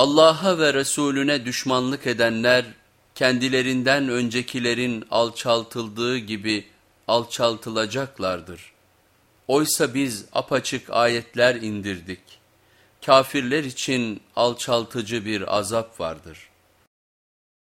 Allah'a ve Resulüne düşmanlık edenler kendilerinden öncekilerin alçaltıldığı gibi alçaltılacaklardır. Oysa biz apaçık ayetler indirdik. Kafirler için alçaltıcı bir azap vardır.''